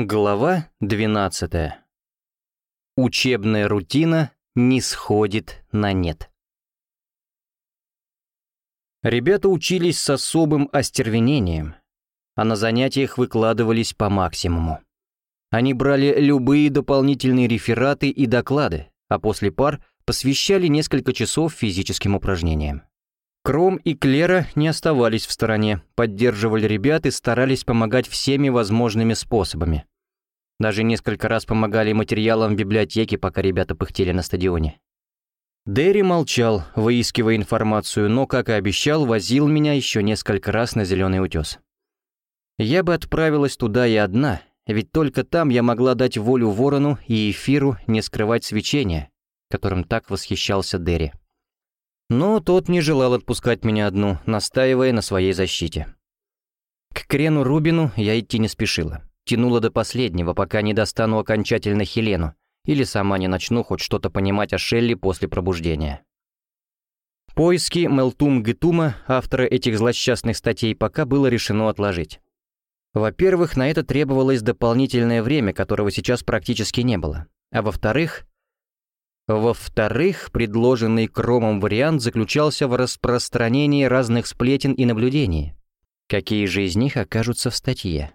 Глава 12. Учебная рутина не сходит на нет. Ребята учились с особым остервенением, а на занятиях выкладывались по максимуму. Они брали любые дополнительные рефераты и доклады, а после пар посвящали несколько часов физическим упражнениям. Кром и Клера не оставались в стороне, поддерживали ребят и старались помогать всеми возможными способами. Даже несколько раз помогали материалам в библиотеке, пока ребята пыхтели на стадионе. Дерри молчал, выискивая информацию, но, как и обещал, возил меня еще несколько раз на зеленый утес. Я бы отправилась туда и одна, ведь только там я могла дать волю ворону и эфиру не скрывать свечения, которым так восхищался Дерри. Но тот не желал отпускать меня одну, настаивая на своей защите. К Крену Рубину я идти не спешила. Тянула до последнего, пока не достану окончательно Хелену, или сама не начну хоть что-то понимать о Шелли после пробуждения. Поиски Мелтум Гетума, автора этих злосчастных статей, пока было решено отложить. Во-первых, на это требовалось дополнительное время, которого сейчас практически не было. А во-вторых, во-вторых, предложенный Кромом вариант заключался в распространении разных сплетен и наблюдений. Какие же из них окажутся в статье?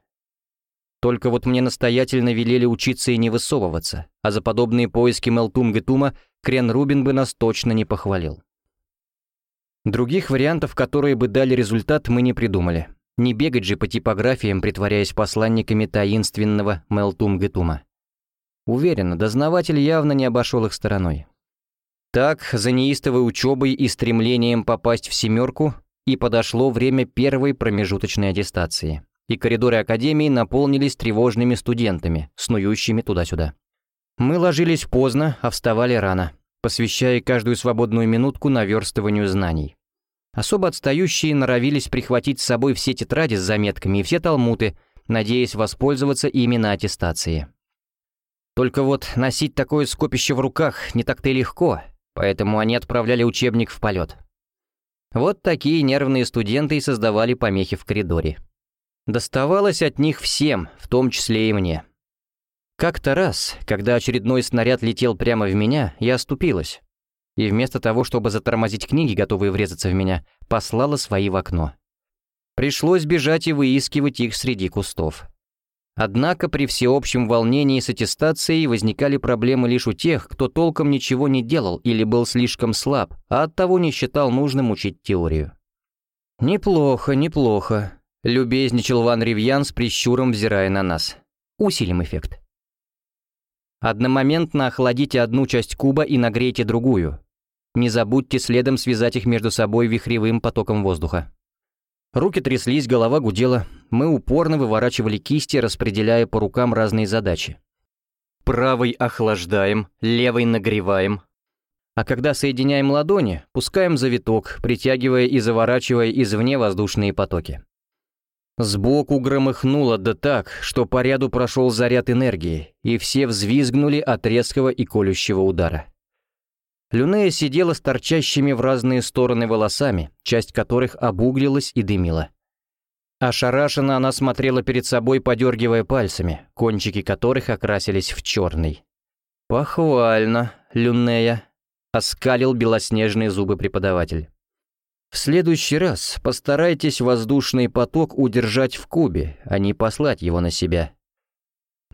Только вот мне настоятельно велели учиться и не высовываться, а за подобные поиски Мелтум Гетума Крен Рубин бы нас точно не похвалил. Других вариантов, которые бы дали результат, мы не придумали. Не бегать же по типографиям, притворяясь посланниками таинственного Мелтум Гетума. Уверен, дознаватель явно не обошел их стороной. Так, за неистовой учебой и стремлением попасть в «семерку» и подошло время первой промежуточной аттестации, и коридоры Академии наполнились тревожными студентами, снующими туда-сюда. Мы ложились поздно, а вставали рано, посвящая каждую свободную минутку наверстыванию знаний. Особо отстающие норовились прихватить с собой все тетради с заметками и все талмуты, надеясь воспользоваться ими на аттестации. Только вот носить такое скопище в руках не так-то и легко, поэтому они отправляли учебник в полет. Вот такие нервные студенты и создавали помехи в коридоре. Доставалось от них всем, в том числе и мне. Как-то раз, когда очередной снаряд летел прямо в меня, я оступилась. И вместо того, чтобы затормозить книги, готовые врезаться в меня, послала свои в окно. Пришлось бежать и выискивать их среди кустов. Однако при всеобщем волнении с аттестацией возникали проблемы лишь у тех, кто толком ничего не делал или был слишком слаб, а оттого не считал нужным учить теорию. «Неплохо, неплохо», — любезничал Ван Ривьян с прищуром, взирая на нас. «Усилим эффект». Одномоментно охладите одну часть куба и нагрейте другую. Не забудьте следом связать их между собой вихревым потоком воздуха. Руки тряслись, голова гудела. Мы упорно выворачивали кисти, распределяя по рукам разные задачи. Правой охлаждаем, левой нагреваем. А когда соединяем ладони, пускаем завиток, притягивая и заворачивая извне воздушные потоки. Сбоку громыхнуло да так, что по ряду прошел заряд энергии, и все взвизгнули от резкого и колющего удара. Люнея сидела с торчащими в разные стороны волосами, часть которых обуглилась и дымила. Ошарашенно она смотрела перед собой, подергивая пальцами, кончики которых окрасились в черный. «Похвально, Люнея», — оскалил белоснежные зубы преподаватель. «В следующий раз постарайтесь воздушный поток удержать в кубе, а не послать его на себя.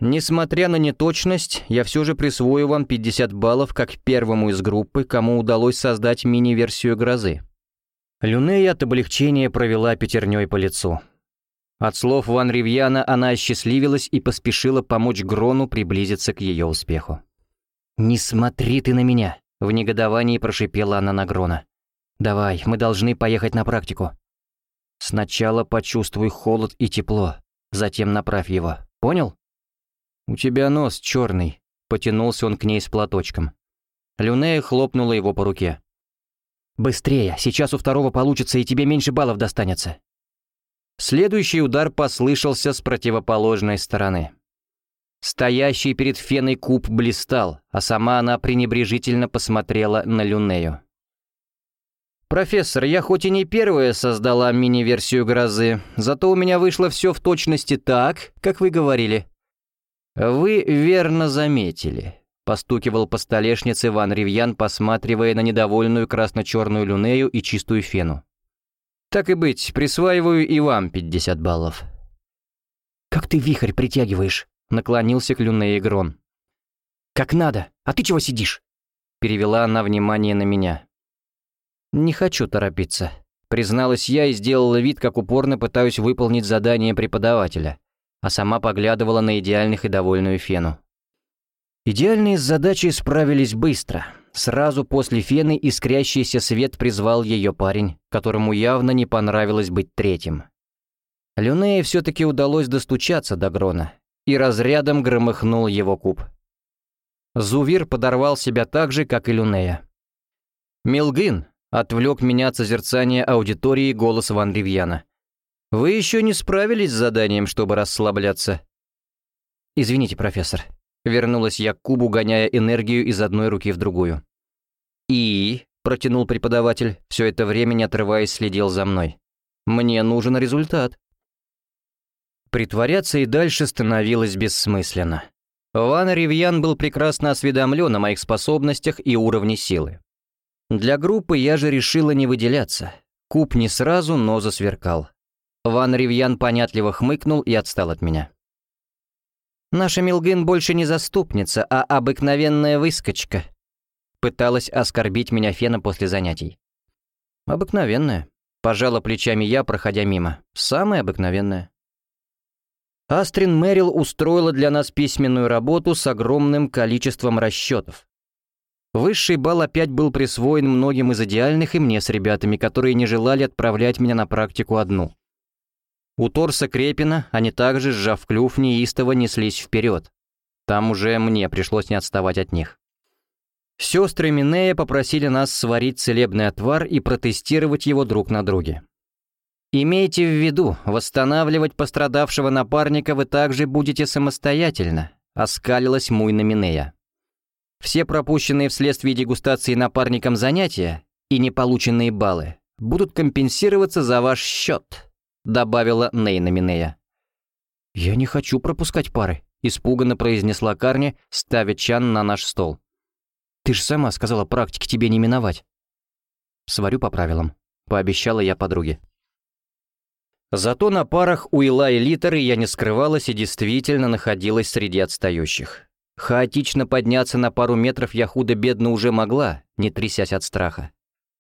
Несмотря на неточность, я все же присвою вам 50 баллов как первому из группы, кому удалось создать мини-версию грозы. Люнея от облегчения провела пятерней по лицу. От слов Ван Ривьяна она осчастливилась и поспешила помочь Грону приблизиться к ее успеху. «Не смотри ты на меня!» — в негодовании прошипела она на Грона. «Давай, мы должны поехать на практику. Сначала почувствуй холод и тепло, затем направь его. Понял?» «У тебя нос черный», — потянулся он к ней с платочком. Люнея хлопнула его по руке. «Быстрее, сейчас у второго получится, и тебе меньше баллов достанется». Следующий удар послышался с противоположной стороны. Стоящий перед феной куб блистал, а сама она пренебрежительно посмотрела на Люнею. «Профессор, я хоть и не первая создала мини-версию грозы, зато у меня вышло все в точности так, как вы говорили. «Вы верно заметили», — постукивал по столешнице Ван Ривьян, посматривая на недовольную красно-черную люнею и чистую фену. «Так и быть, присваиваю и вам 50 баллов». «Как ты вихрь притягиваешь?» — наклонился к люнее Грон. «Как надо, а ты чего сидишь?» Перевела она внимание на меня. «Не хочу торопиться», — призналась я и сделала вид, как упорно пытаюсь выполнить задание преподавателя, а сама поглядывала на идеальных и довольную Фену. Идеальные с задачей справились быстро. Сразу после Фены искрящийся свет призвал ее парень, которому явно не понравилось быть третьим. Люнее все-таки удалось достучаться до Грона, и разрядом громыхнул его куб. Зувир подорвал себя так же, как и Люнея. Милгин отвлек меня от созерцания аудитории голос Ван Ривьяна. «Вы еще не справились с заданием, чтобы расслабляться?» «Извините, профессор». Вернулась я к кубу, гоняя энергию из одной руки в другую. «И...» — протянул преподаватель, все это время не отрываясь следил за мной. «Мне нужен результат». Притворяться и дальше становилось бессмысленно. Ван Ривьян был прекрасно осведомлен о моих способностях и уровне силы. Для группы я же решила не выделяться. Куб не сразу, но засверкал. Ван Ривьян понятливо хмыкнул и отстал от меня. «Наша Милгин больше не заступница, а обыкновенная выскочка», пыталась оскорбить меня Фена после занятий. «Обыкновенная», — пожала плечами я, проходя мимо. «Самая обыкновенная». Астрин Мэрил устроила для нас письменную работу с огромным количеством расчетов. Высший балл опять был присвоен многим из идеальных и мне с ребятами, которые не желали отправлять меня на практику одну. У Торса Крепина они также, сжав клюв, неистово неслись вперед. Там уже мне пришлось не отставать от них. Сестры Минея попросили нас сварить целебный отвар и протестировать его друг на друге. Имейте в виду, восстанавливать пострадавшего напарника вы также будете самостоятельно, оскалилась Муйна Минея. Все пропущенные вследствие дегустации напарником занятия и неполученные баллы будут компенсироваться за ваш счет, добавила Нейна Минея. «Я не хочу пропускать пары», — испуганно произнесла Карни, ставя чан на наш стол. «Ты же сама сказала, практики тебе не миновать». «Сварю по правилам», — пообещала я подруге. Зато на парах у Ила и Литеры я не скрывалась и действительно находилась среди отстающих. Хаотично подняться на пару метров я худо-бедно уже могла, не трясясь от страха.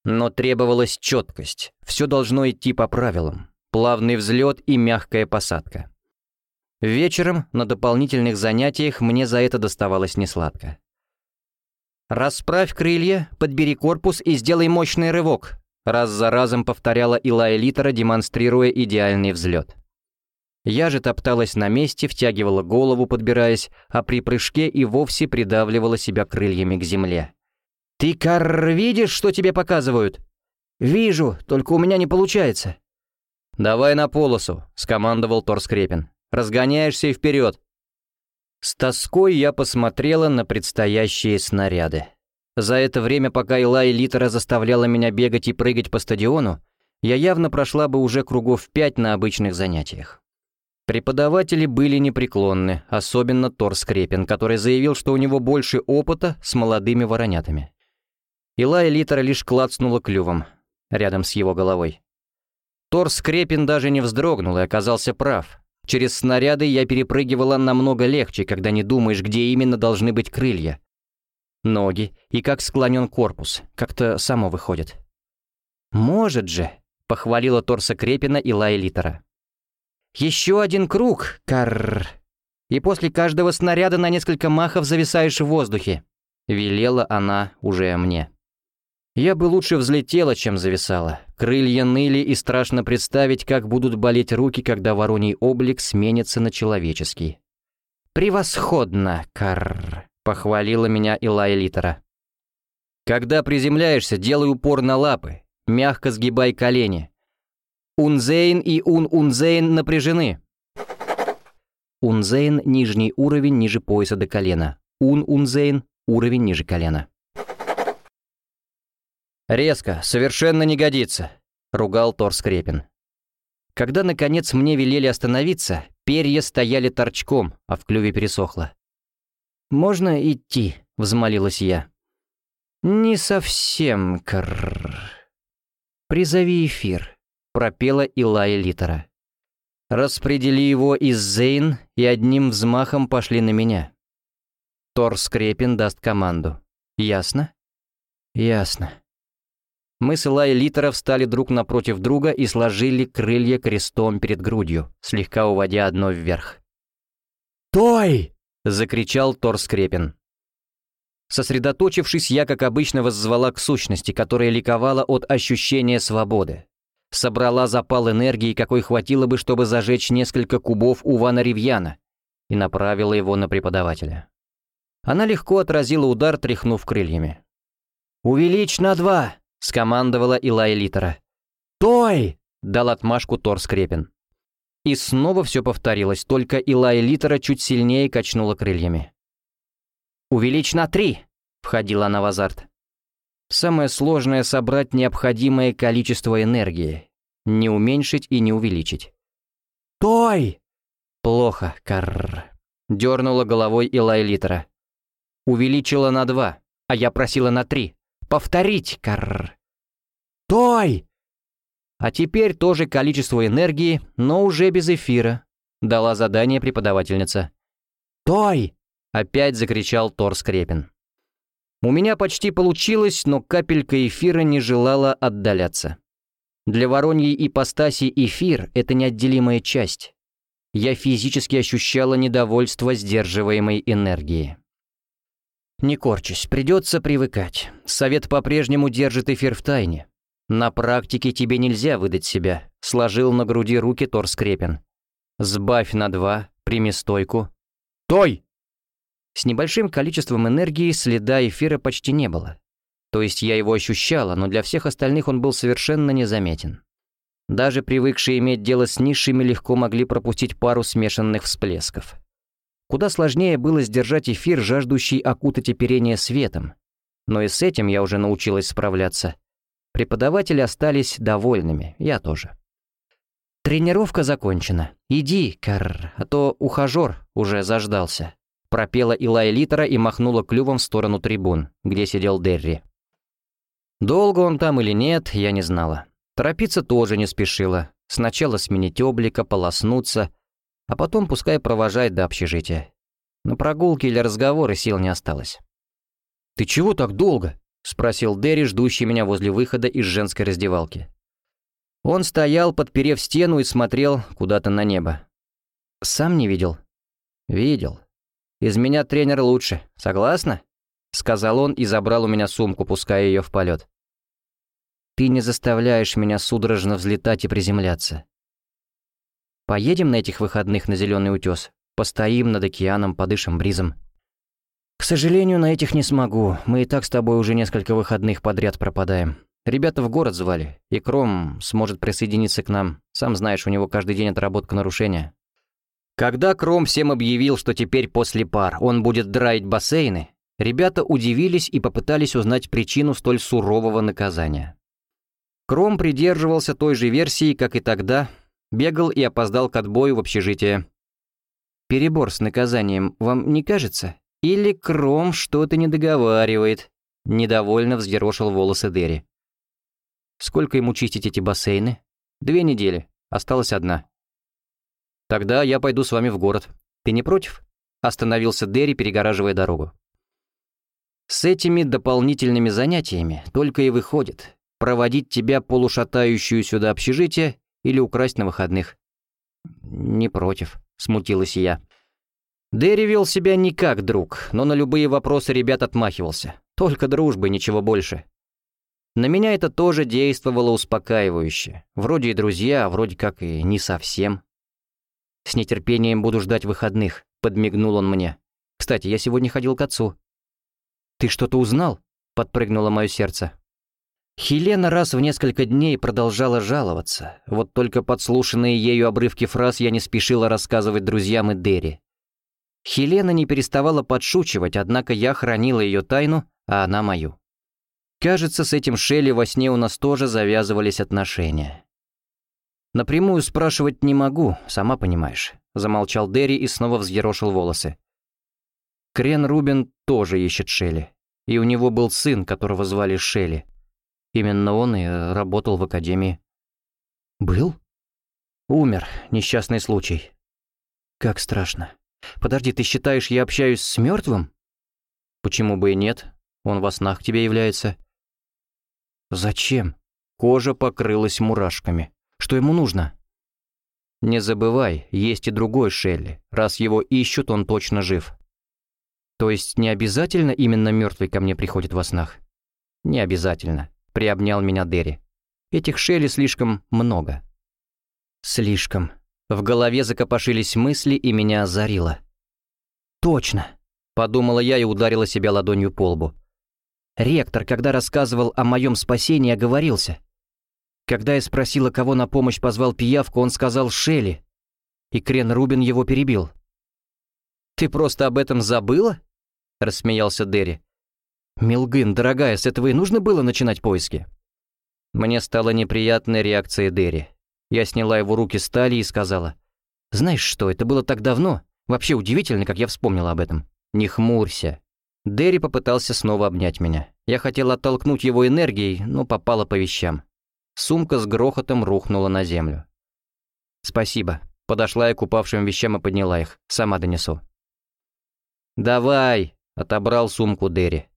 Но требовалась четкость, все должно идти по правилам. Плавный взлет и мягкая посадка. Вечером на дополнительных занятиях мне за это доставалось несладко. «Расправь крылья, подбери корпус и сделай мощный рывок», Раз за разом повторяла Илая Литера, демонстрируя идеальный взлет. Я же топталась на месте, втягивала голову, подбираясь, а при прыжке и вовсе придавливала себя крыльями к земле. «Ты, Карр, видишь, что тебе показывают?» «Вижу, только у меня не получается». «Давай на полосу», — скомандовал Тор Скрепин. «Разгоняешься и вперед». С тоской я посмотрела на предстоящие снаряды. За это время, пока Илай Литера заставляла меня бегать и прыгать по стадиону, я явно прошла бы уже кругов пять на обычных занятиях. Преподаватели были непреклонны, особенно Тор Скрепин, который заявил, что у него больше опыта с молодыми воронятами. Илай Литера лишь клацнула клювом, рядом с его головой. Тор Скрепин даже не вздрогнул и оказался прав. Через снаряды я перепрыгивала намного легче, когда не думаешь, где именно должны быть крылья, ноги и как склонен корпус, как-то само выходит. «Может же», — похвалила торса Крепина и Лая Литера. «Еще один круг, карр, и после каждого снаряда на несколько махов зависаешь в воздухе», — велела она уже мне. Я бы лучше взлетела, чем зависала. Крылья ныли, и страшно представить, как будут болеть руки, когда вороний облик сменится на человеческий. «Превосходно, карр!» похвалила меня Илая Литера. Когда приземляешься, делай упор на лапы, мягко сгибай колени. Унзейн и Ун-Унзейн напряжены. Унзейн – нижний уровень ниже пояса до колена. Ун-Унзейн – уровень ниже колена. «Резко, совершенно не годится», — ругал Тор Скрепин. Когда, наконец, мне велели остановиться, Перья стояли торчком, а в клюве пересохло. «Можно идти?» — взмолилась я. «Не совсем, кр. «Призови эфир», — пропела Илая Литера. «Распредели его из Зейн и одним взмахом пошли на меня». Тор Скрепин даст команду. «Ясно?» «Ясно». Мы с Илай Литера встали друг напротив друга и сложили крылья крестом перед грудью, слегка уводя одно вверх. «Той!» — закричал Тор Скрепин. Сосредоточившись, я, как обычно, воззвала к сущности, которая ликовала от ощущения свободы. Собрала запал энергии, какой хватило бы, чтобы зажечь несколько кубов у Вана Ривьяна, и направила его на преподавателя. Она легко отразила удар, тряхнув крыльями. «Увеличь на два!» — скомандовала Илай Литера. «Той!» — дал отмашку Тор Скрепин. И снова все повторилось, только Илай Литера чуть сильнее качнула крыльями. «Увеличь на три!» — входила она в азарт. Самое сложное — собрать необходимое количество энергии. Не уменьшить и не увеличить. «Той!» «Плохо, карр!» — дернула головой Илай Литера. «Увеличила на два, а я просила на три. Повторить, карр!» «Той!» «А теперь тоже количество энергии, но уже без эфира», — дала задание преподавательница. «Той!» Опять закричал Тор Скрепин. У меня почти получилось, но капелька эфира не желала отдаляться. Для вороньей ипостаси эфир — это неотделимая часть. Я физически ощущала недовольство сдерживаемой энергии. Не корчусь, придется привыкать. Совет по-прежнему держит эфир в тайне. На практике тебе нельзя выдать себя, сложил на груди руки Тор Скрепин. Сбавь на два, прими стойку. Той! С небольшим количеством энергии следа эфира почти не было. То есть я его ощущала, но для всех остальных он был совершенно незаметен. Даже привыкшие иметь дело с низшими легко могли пропустить пару смешанных всплесков. Куда сложнее было сдержать эфир, жаждущий окутать оперение светом. Но и с этим я уже научилась справляться. Преподаватели остались довольными, я тоже. «Тренировка закончена. Иди, Карр, а то ухажер уже заждался», пропела Илай Литера и махнула клювом в сторону трибун, где сидел Дерри. Долго он там или нет, я не знала. Торопиться тоже не спешила. Сначала сменить облика, полоснуться, а потом пускай провожает до общежития. На прогулки или разговоры сил не осталось. «Ты чего так долго?» — спросил Дерри, ждущий меня возле выхода из женской раздевалки. Он стоял, подперев стену и смотрел куда-то на небо. «Сам не видел?» «Видел. Из меня тренер лучше, согласна?» — сказал он и забрал у меня сумку, пуская ее в полет. «Ты не заставляешь меня судорожно взлетать и приземляться. Поедем на этих выходных на Зеленый утес, постоим над океаном, подышим бризом». «К сожалению, на этих не смогу. Мы и так с тобой уже несколько выходных подряд пропадаем. Ребята в город звали, и Кром сможет присоединиться к нам. Сам знаешь, у него каждый день отработка нарушения. Когда Кром всем объявил, что теперь после пар он будет драить бассейны, ребята удивились и попытались узнать причину столь сурового наказания. Кром придерживался той же версии, как и тогда, бегал и опоздал к отбою в общежитие. «Перебор с наказанием вам не кажется? Или Кром что-то не договаривает?» Недовольно взъерошил волосы Дерри. «Сколько ему чистить эти бассейны?» «Две недели. Осталась одна. «Тогда я пойду с вами в город. Ты не против?» Остановился Дерри, перегораживая дорогу. «С этими дополнительными занятиями только и выходит проводить тебя полушатающуюся до общежития или украсть на выходных». «Не против», — смутилась я. Дерри вел себя не как друг, но на любые вопросы ребят отмахивался. Только дружбы, ничего больше. На меня это тоже действовало успокаивающе. Вроде и друзья, а вроде как и не совсем. «С нетерпением буду ждать выходных», — подмигнул он мне. «Кстати, я сегодня ходил к отцу». «Ты что-то узнал?» — подпрыгнуло мое сердце. Хелена раз в несколько дней продолжала жаловаться, вот только подслушанные ею обрывки фраз я не спешила рассказывать друзьям и Дерри. Хелена не переставала подшучивать, однако я хранила ее тайну, а она мою. Кажется, с этим Шелли во сне у нас тоже завязывались отношения. Напрямую спрашивать не могу, сама понимаешь. — замолчал Дерри и снова взъерошил волосы. Крен Рубин тоже ищет Шелли. И у него был сын, которого звали Шелли. Именно он и э, работал в академии. «Был?» «Умер. Несчастный случай». «Как страшно. Подожди, ты считаешь, я общаюсь с мертвым? «Почему бы и нет? Он во снах к тебе является». «Зачем?» Кожа покрылась мурашками. «Что ему нужно?» «Не забывай, есть и другой Шелли. Раз его ищут, он точно жив». «То есть не обязательно именно мертвый ко мне приходит во снах?» «Не обязательно», — приобнял меня Дерри. «Этих Шелли слишком много». «Слишком». В голове закопошились мысли, и меня озарило. «Точно», — подумала я и ударила себя ладонью по лбу. Ректор, когда рассказывал о моем спасении, оговорился. Когда я спросила, кого на помощь позвал пиявку, он сказал «Шелли». И Крен Рубин его перебил. «Ты просто об этом забыла?» — рассмеялся Дерри. «Милгын, дорогая, с этого и нужно было начинать поиски». Мне стала неприятная реакция Дерри. Я сняла его руки с талии и сказала. «Знаешь что, это было так давно. Вообще удивительно, как я вспомнила об этом». «Не хмурься. Дерри попытался снова обнять меня. Я хотел оттолкнуть его энергией, но попала по вещам. Сумка с грохотом рухнула на землю. «Спасибо». Подошла я к упавшим вещам и подняла их. Сама донесу. «Давай!» — отобрал сумку Дерри.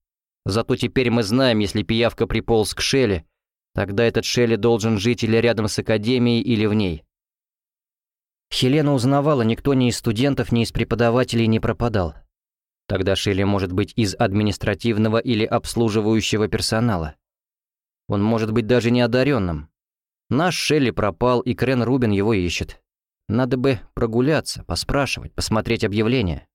«Зато теперь мы знаем, если пиявка приполз к Шелли, тогда этот Шелли должен жить или рядом с Академией, или в ней». Хелена узнавала, никто ни из студентов, ни из преподавателей не пропадал. Тогда Шелли может быть из административного или обслуживающего персонала. Он может быть даже неодаренным. Наш Шелли пропал, и Крен Рубин его ищет. Надо бы прогуляться, поспрашивать, посмотреть объявление.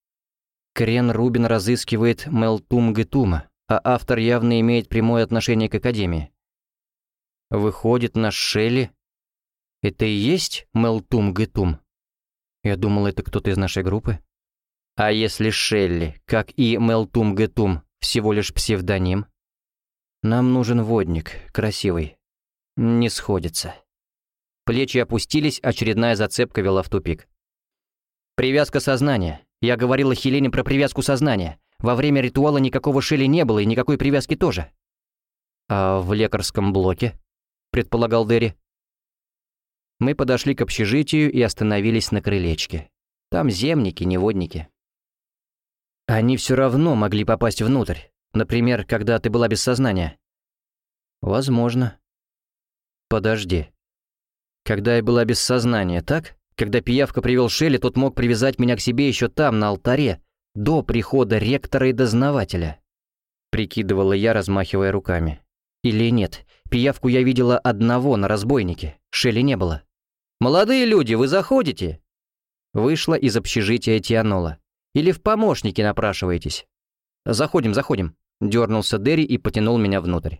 Крен Рубин разыскивает Мелтум Гетума, а автор явно имеет прямое отношение к Академии. Выходит, наш Шелли... Это и есть Мелтум Гетум? Я думал, это кто-то из нашей группы. А если Шелли, как и Мелтум Гетум, всего лишь псевдоним? Нам нужен водник, красивый. Не сходится. Плечи опустились, очередная зацепка вела в тупик. Привязка сознания. Я говорила Хелене про привязку сознания. Во время ритуала никакого Шелли не было и никакой привязки тоже. А в лекарском блоке? Предполагал Дерри. Мы подошли к общежитию и остановились на крылечке. Там земники, неводники. Они все равно могли попасть внутрь. Например, когда ты была без сознания. Возможно. Подожди. Когда я была без сознания, так? Когда пиявка привел Шелли, тот мог привязать меня к себе еще там, на алтаре, до прихода ректора и дознавателя. Прикидывала я, размахивая руками. Или нет, пиявку я видела одного на разбойнике, Шелли не было. «Молодые люди, вы заходите?» Вышла из общежития Тианола. Или в помощники напрашиваетесь?» «Заходим, заходим», — дернулся Дерри и потянул меня внутрь.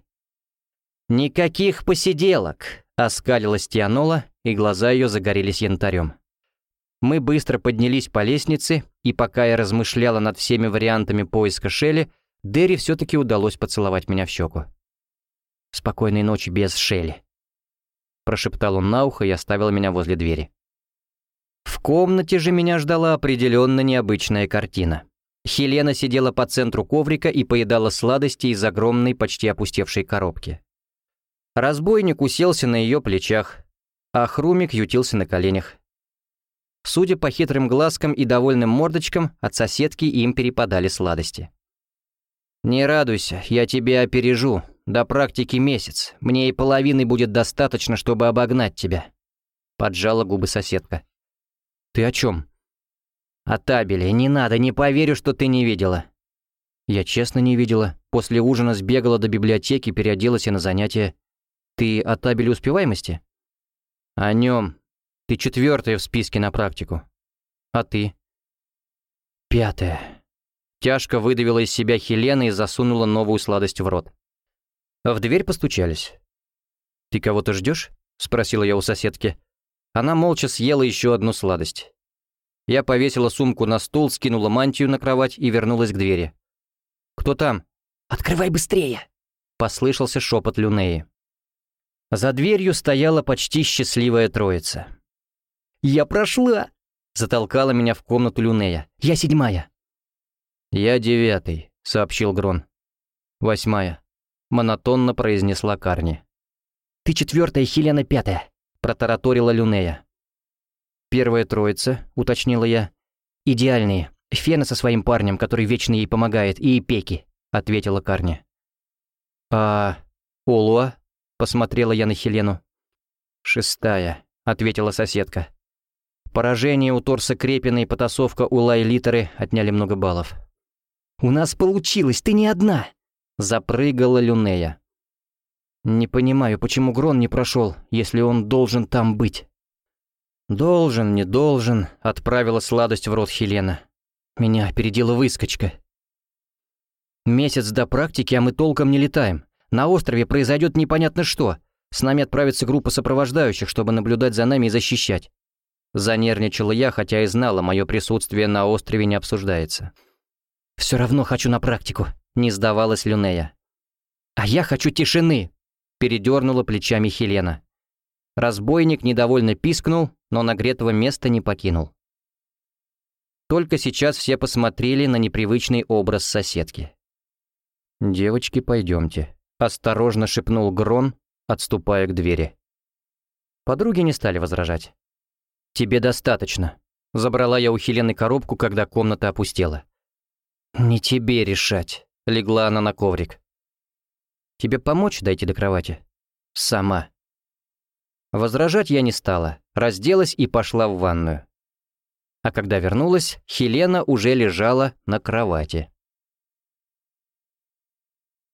«Никаких посиделок!» — оскалилась Тианола, и глаза ее загорелись янтарем. Мы быстро поднялись по лестнице, и пока я размышляла над всеми вариантами поиска Шелли, Дерри все-таки удалось поцеловать меня в щеку. «Спокойной ночи без Шелли», — прошептал он на ухо и оставил меня возле двери. В комнате же меня ждала определенно необычная картина. Хелена сидела по центру коврика и поедала сладости из огромной, почти опустевшей коробки. Разбойник уселся на ее плечах, а Хрумик ютился на коленях. Судя по хитрым глазкам и довольным мордочкам, от соседки им перепадали сладости. «Не радуйся, я тебя опережу. До практики месяц. Мне и половины будет достаточно, чтобы обогнать тебя», — поджала губы соседка. «Ты о чем?» «О табеле. Не надо, не поверю, что ты не видела». «Я честно не видела. После ужина сбегала до библиотеки, переоделась и на занятия. Ты о табеле успеваемости?» «О нем. Ты четвертая в списке на практику. А ты?» «Пятая». Тяжко выдавила из себя Хелена и засунула новую сладость в рот. В дверь постучались. «Ты кого-то ждешь? спросила я у соседки. Она молча съела еще одну сладость. Я повесила сумку на стул, скинула мантию на кровать и вернулась к двери. «Кто там?» «Открывай быстрее!» — послышался шепот Люнеи. За дверью стояла почти счастливая троица. «Я прошла!» — затолкала меня в комнату Люнея. «Я седьмая». «Я девятый», — сообщил Грон. «Восьмая», — монотонно произнесла Карни. «Ты четвертая, Хелена пятая», — протараторила Люнея. «Первая троица», — уточнила я. «Идеальные. Фена со своим парнем, который вечно ей помогает, и Пеки», — ответила Карни. «А Олуа?» — посмотрела я на Хелену. «Шестая», — ответила соседка. Поражение у Торса Крепина и потасовка у Лайлитеры отняли много баллов. «У нас получилось, ты не одна!» — запрыгала Люнея. «Не понимаю, почему Грон не прошел, если он должен там быть?» «Должен, не должен», — отправила сладость в рот Хелена. Меня опередила выскочка. «Месяц до практики, а мы толком не летаем. На острове произойдет непонятно что. С нами отправится группа сопровождающих, чтобы наблюдать за нами и защищать. Занервничала я, хотя и знала, мое присутствие на острове не обсуждается. «Все равно хочу на практику», — не сдавалась Люнея. «А я хочу тишины», — передернула плечами Хелена. Разбойник недовольно пискнул, но нагретого места не покинул. Только сейчас все посмотрели на непривычный образ соседки. «Девочки, пойдемте», — осторожно шепнул Грон, отступая к двери. Подруги не стали возражать. «Тебе достаточно». Забрала я у Хелены коробку, когда комната опустела. «Не тебе решать», — легла она на коврик. «Тебе помочь дойти до кровати?» «Сама». Возражать я не стала, разделась и пошла в ванную. А когда вернулась, Хелена уже лежала на кровати.